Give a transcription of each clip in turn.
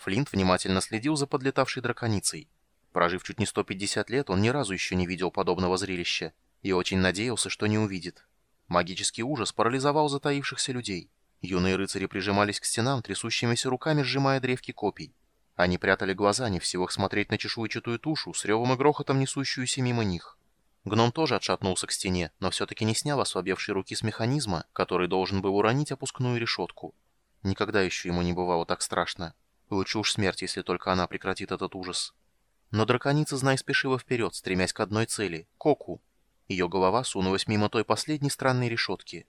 Флинт внимательно следил за подлетавшей драконицей. Прожив чуть не 150 лет, он ни разу еще не видел подобного зрелища и очень надеялся, что не увидит. Магический ужас парализовал затаившихся людей. Юные рыцари прижимались к стенам, трясущимися руками сжимая древки копий. Они прятали глаза, не в силах смотреть на чешуйчатую тушу, с ревом и грохотом несущуюся мимо них. Гном тоже отшатнулся к стене, но все-таки не снял ослабевшей руки с механизма, который должен был уронить опускную решетку. Никогда еще ему не бывало так страшно. Лучше уж смерть, если только она прекратит этот ужас. Но драконица, знай, спешила вперед, стремясь к одной цели — Коку. Ее голова сунулась мимо той последней странной решетки.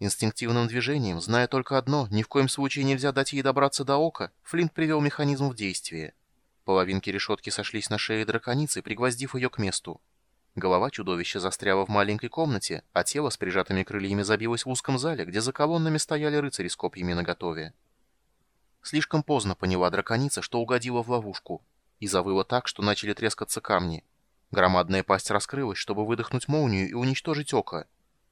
Инстинктивным движением, зная только одно, ни в коем случае нельзя дать ей добраться до ока, Флинт привел механизм в действие. Половинки решетки сошлись на шее драконицы, пригвоздив ее к месту. Голова чудовища застряла в маленькой комнате, а тело с прижатыми крыльями забилось в узком зале, где за колоннами стояли рыцари с копьями наготове. Слишком поздно поняла драконица, что угодила в ловушку, и завыла так, что начали трескаться камни. Громадная пасть раскрылась, чтобы выдохнуть молнию и уничтожить око.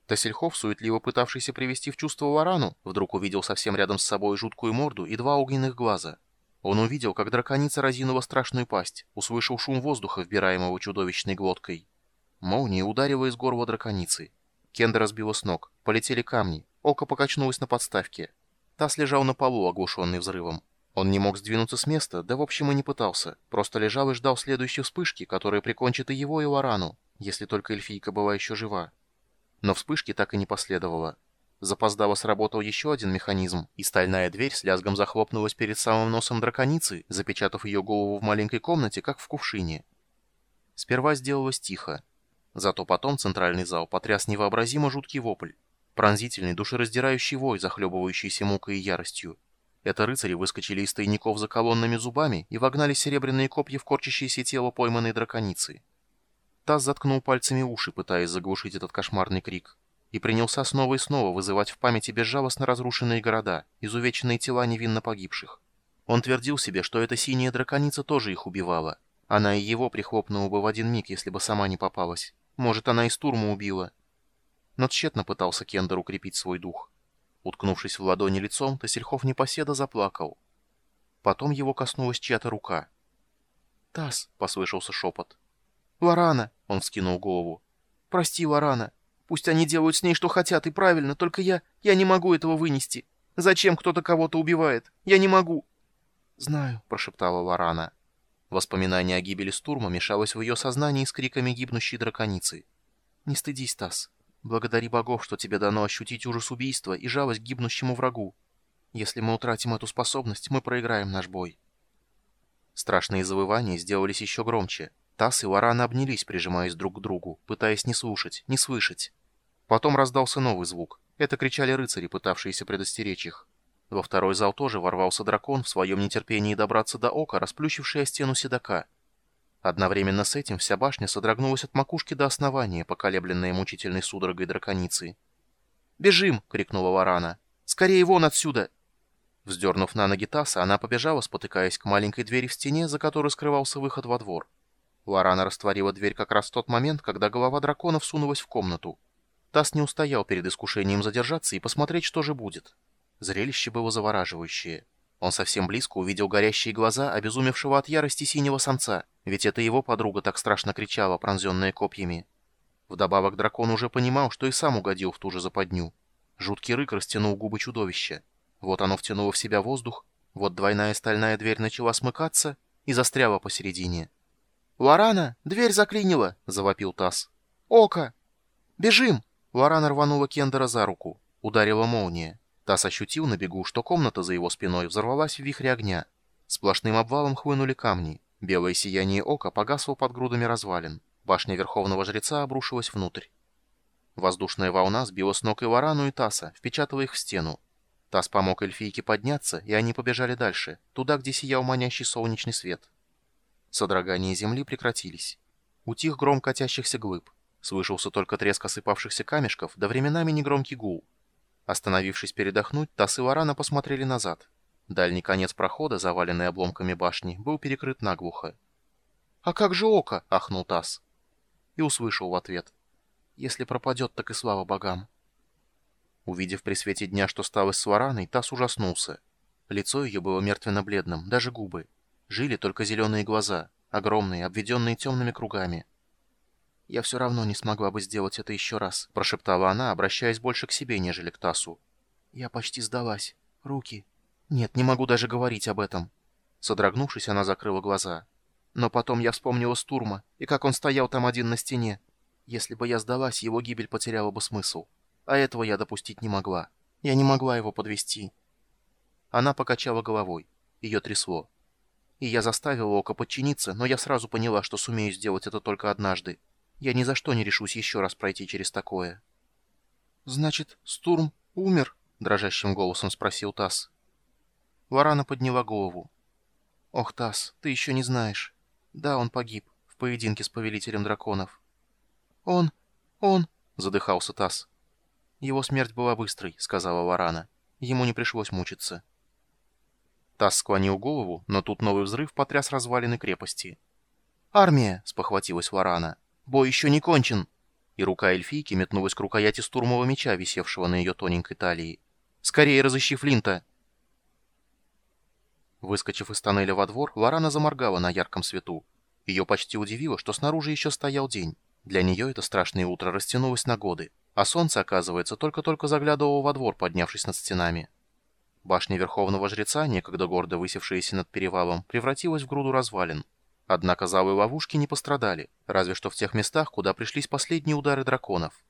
Тассельхов, суетливо пытавшийся привести в чувство варану, вдруг увидел совсем рядом с собой жуткую морду и два огненных глаза. Он увидел, как драконица разинула страшную пасть, услышал шум воздуха, вбираемого чудовищной глоткой. Молния ударила из горла драконицы. Кенда разбила с ног, полетели камни, око покачнулось на подставке. Таз лежал на полу, оглушенный взрывом. Он не мог сдвинуться с места, да в общем и не пытался. Просто лежал и ждал следующей вспышки, которая прикончит и его, и Лорану, если только эльфийка была еще жива. Но вспышки так и не последовало. Запоздало сработал еще один механизм, и стальная дверь с лязгом захлопнулась перед самым носом драконицы, запечатав ее голову в маленькой комнате, как в кувшине. Сперва сделалось тихо. Зато потом центральный зал потряс невообразимо жуткий вопль. Пронзительный, душераздирающий вой, захлебывающийся мукой и яростью. Это рыцари выскочили из тайников за колоннами зубами и вогнали серебряные копья в корчащееся тело пойманной драконицы. Таз заткнул пальцами уши, пытаясь заглушить этот кошмарный крик, и принялся снова и снова вызывать в памяти безжалостно разрушенные города, изувеченные тела невинно погибших. Он твердил себе, что эта синяя драконица тоже их убивала. Она и его прихлопнула бы в один миг, если бы сама не попалась. Может, она и Стурму убила. Но тщетно пытался Кендер укрепить свой дух. Уткнувшись в ладони лицом, Тассельхов непоседа заплакал. Потом его коснулась чья-то рука. «Тасс!» — послышался шепот. «Лорана!» — он вскинул голову. «Прости, Лорана. Пусть они делают с ней что хотят, и правильно, только я... я не могу этого вынести. Зачем кто-то кого-то убивает? Я не могу!» «Знаю», — прошептала Лорана. Воспоминание о гибели Стурма мешалось в ее сознании с криками гибнущей драконицы. «Не стыдись, Тасс. Благодари богов, что тебе дано ощутить ужас убийства и жалость к гибнущему врагу. Если мы утратим эту способность, мы проиграем наш бой». Страшные завывания сделались еще громче. Тасс и Лорана обнялись, прижимаясь друг к другу, пытаясь не слушать, не слышать. Потом раздался новый звук. Это кричали рыцари, пытавшиеся предостеречь их. Во второй зал тоже ворвался дракон, в своем нетерпении добраться до ока, расплющивший о стену седока. Одновременно с этим вся башня содрогнулась от макушки до основания, поколебленная мучительной судорогой драконицы. «Бежим!» — крикнула Варана. «Скорее вон отсюда!» Вздернув на ноги Таса, она побежала, спотыкаясь к маленькой двери в стене, за которой скрывался выход во двор. Лорана растворила дверь как раз в тот момент, когда голова дракона всунулась в комнату. Тас не устоял перед искушением задержаться и посмотреть, что же будет. Зрелище было завораживающее. Он совсем близко увидел горящие глаза обезумевшего от ярости синего самца, ведь это его подруга так страшно кричала, пронзенная копьями. Вдобавок дракон уже понимал, что и сам угодил в ту же западню. Жуткий рык растянул губы чудовища. Вот оно втянуло в себя воздух, вот двойная стальная дверь начала смыкаться и застряла посередине. «Лорана, дверь заклинила!» — завопил Тасс. «Око! Бежим!» Лорана рванула Кендера за руку. Ударила молния. Тасс ощутил на бегу, что комната за его спиной взорвалась в вихре огня. Сплошным обвалом хлынули камни. Белое сияние ока погасло под грудами развалин. Башня Верховного Жреца обрушилась внутрь. Воздушная волна сбила с ног и Варану, и Таса, впечатала их в стену. Тас помог эльфийке подняться, и они побежали дальше, туда, где сиял манящий солнечный свет. Содрогания земли прекратились. Утих гром катящихся глыб. Слышался только треск осыпавшихся камешков, да временами негромкий гул. Остановившись передохнуть, Тасс и Варана посмотрели назад. Дальний конец прохода, заваленный обломками башни, был перекрыт наглухо. «А как же око?» — ахнул Тасс. И услышал в ответ. «Если пропадет, так и слава богам». Увидев при свете дня, что стало с Вараной, Тасс ужаснулся. Лицо ее было мертвенно-бледным, даже губы. Жили только зеленые глаза, огромные, обведенные темными кругами. «Я все равно не смогла бы сделать это еще раз», — прошептала она, обращаясь больше к себе, нежели к Тасу. «Я почти сдалась. Руки. Нет, не могу даже говорить об этом». Содрогнувшись, она закрыла глаза. Но потом я вспомнила Стурма, и как он стоял там один на стене. Если бы я сдалась, его гибель потеряла бы смысл. А этого я допустить не могла. Я не могла его подвести. Она покачала головой. Ее трясло. И я заставила Ока подчиниться, но я сразу поняла, что сумею сделать это только однажды. Я ни за что не решусь еще раз пройти через такое. «Значит, Стурм умер?» — дрожащим голосом спросил Тасс. Варана подняла голову. «Ох, Тасс, ты еще не знаешь. Да, он погиб в поединке с повелителем драконов». «Он... он...» — задыхался Тасс. «Его смерть была быстрой», — сказала Варана. «Ему не пришлось мучиться». Тасс склонил голову, но тут новый взрыв потряс развалины крепости. «Армия!» — спохватилась Варана. Бой еще не кончен!» И рука эльфийки метнулась к рукояти стурмового меча, висевшего на ее тоненькой талии. «Скорее разыщи Флинта!» Выскочив из тоннеля во двор, Лорана заморгала на ярком свету. Ее почти удивило, что снаружи еще стоял день. Для нее это страшное утро растянулось на годы, а солнце, оказывается, только-только заглядывало во двор, поднявшись над стенами. Башня Верховного Жреца, некогда гордо высевшаяся над перевалом, превратилась в груду развалин. Однако залы ловушки не пострадали, разве что в тех местах, куда пришлись последние удары драконов.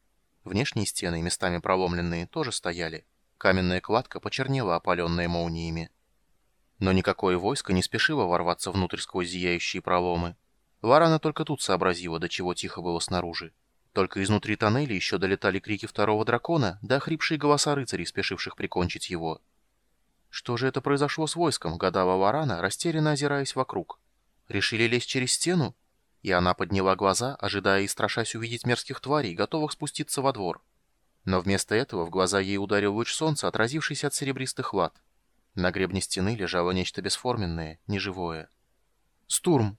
Внешние стены, местами проломленные, тоже стояли. Каменная кладка почернела, опаленная молниями. Но никакое войско не спешило ворваться внутрь сквозь зияющие проломы. Ларана только тут сообразила, до чего тихо было снаружи. Только изнутри тоннеля еще долетали крики второго дракона, да хрипшие голоса рыцарей, спешивших прикончить его. Что же это произошло с войском, гадала Ларана, растерянно озираясь вокруг. Решили лезть через стену? И она подняла глаза, ожидая и страшась увидеть мерзких тварей, готовых спуститься во двор. Но вместо этого в глаза ей ударил луч солнца, отразившийся от серебристых лад. На гребне стены лежало нечто бесформенное, неживое. «Стурм!»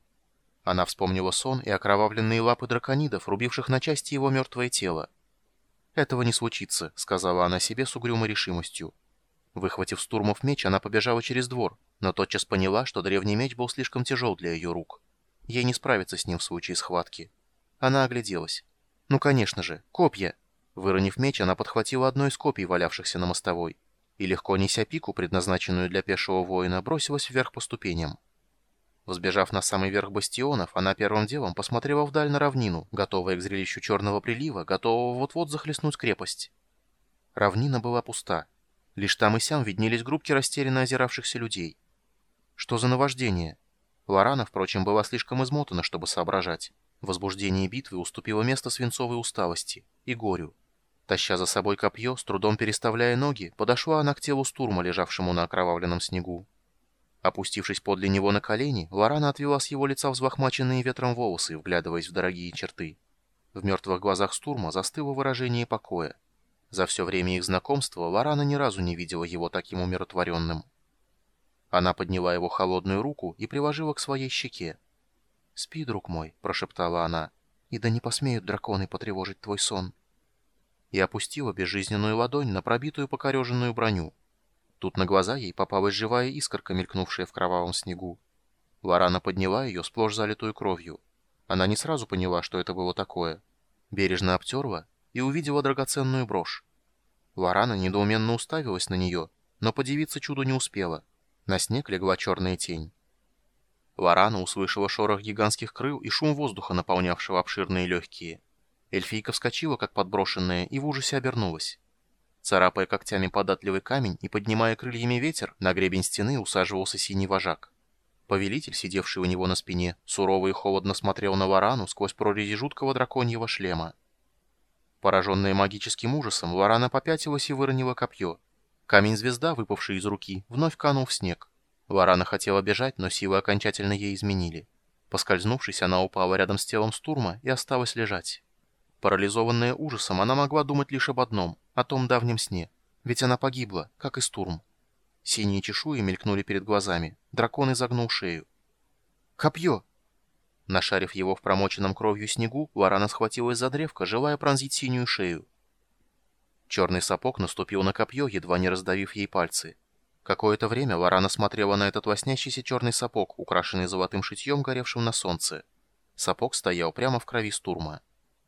Она вспомнила сон и окровавленные лапы драконидов, рубивших на части его мертвое тело. «Этого не случится», — сказала она себе с угрюмой решимостью. Выхватив Стурмов меч, она побежала через двор, но тотчас поняла, что древний меч был слишком тяжел для ее рук. Ей не справиться с ним в случае схватки. Она огляделась. «Ну, конечно же, копья!» Выронив меч, она подхватила одно из копий, валявшихся на мостовой, и, легко неся пику, предназначенную для пешего воина, бросилась вверх по ступеням. Взбежав на самый верх бастионов, она первым делом посмотрела вдаль на равнину, готовая к зрелищу черного прилива, готового вот-вот захлестнуть крепость. Равнина была пуста. Лишь там и сям виднелись группки растерянно озиравшихся людей. Что за наваждение? Лорана, впрочем, была слишком измотана, чтобы соображать. Возбуждение битвы уступило место свинцовой усталости и горю. Таща за собой копье, с трудом переставляя ноги, подошла она к телу Стурма, лежавшему на окровавленном снегу. Опустившись подле него на колени, Лорана отвела с его лица взлохмаченные ветром волосы, вглядываясь в дорогие черты. В мертвых глазах Стурма застыло выражение покоя. За все время их знакомства Лорана ни разу не видела его таким умиротворенным. Она подняла его холодную руку и приложила к своей щеке. «Спи, друг мой», — прошептала она, — «и да не посмеют драконы потревожить твой сон». И опустила безжизненную ладонь на пробитую покореженную броню. Тут на глаза ей попалась живая искорка, мелькнувшая в кровавом снегу. Лорана подняла ее, сплошь залитую кровью. Она не сразу поняла, что это было такое. Бережно обтерла и увидела драгоценную брошь. Лорана недоуменно уставилась на нее, но подивиться чуду не успела. На снег легла черная тень. Лорана услышала шорох гигантских крыл и шум воздуха, наполнявшего обширные легкие. Эльфийка вскочила, как подброшенная, и в ужасе обернулась. Царапая когтями податливый камень и поднимая крыльями ветер, на гребень стены усаживался синий вожак. Повелитель, сидевший у него на спине, сурово и холодно смотрел на Варану сквозь прорези жуткого драконьего шлема. Пораженная магическим ужасом, Варана попятилась и выронила копье. Камень-звезда, выпавший из руки, вновь канул в снег. Варана хотела бежать, но силы окончательно ей изменили. Поскользнувшись, она упала рядом с телом Стурма и осталась лежать. Парализованная ужасом, она могла думать лишь об одном, о том давнем сне. Ведь она погибла, как и Стурм. Синие чешуи мелькнули перед глазами. Дракон изогнул шею. «Копье!» Нашарив его в промоченном кровью снегу, Варана схватилась за древко, желая пронзить синюю шею. Черный сапог наступил на копье, едва не раздавив ей пальцы. Какое-то время Варана смотрела на этот лоснящийся черный сапог, украшенный золотым шитьем, горевшим на солнце. Сапог стоял прямо в крови Стурма.